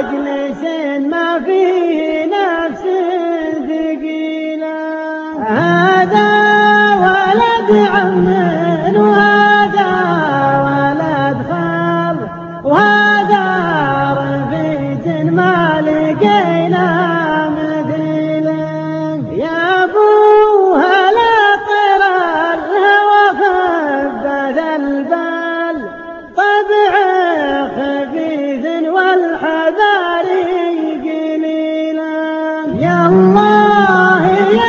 مجلس ما فيه نفس ثقيلة. هذا ولد عم وهذا ولد خال وهذا رفيق ما لقينا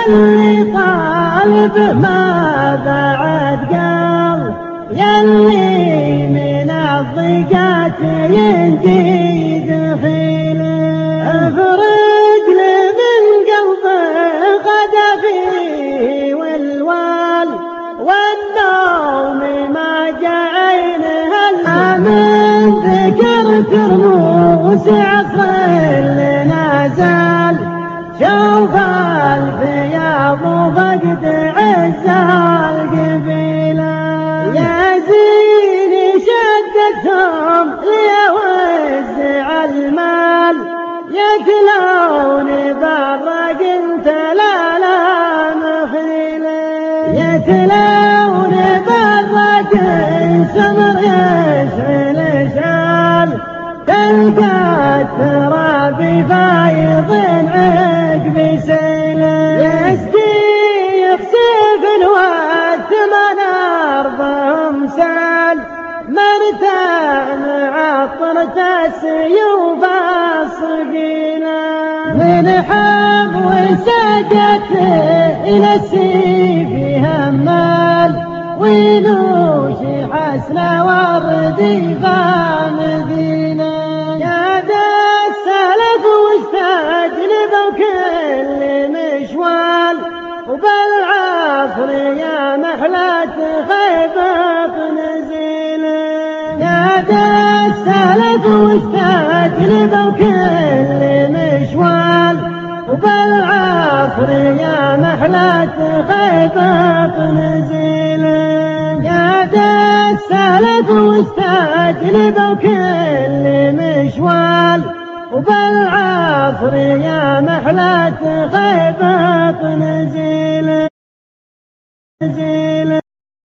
اللي قلب ما بعد قال يا اللي من الضيقات ينجي دخيله افرج لي من قلبه غدا فيه والوال والنوم ما جعينها الا من ذكر ترموس عصر اللي نزل شوف شدتهم ليوزع المال يتلون برا قلت لا لا مخيله يتلون برا قلت سمر يشعل شال تلقى التراب فايض مرتان عطرت السيوف الصقيله من حب وسجت إلى السيف همال. وينوش حسن وردي فامدينه يا ذا السلف واستجلبوا كل مشوال وبالعصر يا محلة نزيل ذا السلف واستجلبوا مشوال وبالعصر يا محلة خيبة نزيل ذا السلف واستجلبوا كل مشوال وبالعصر يا محلة خيبة نزيل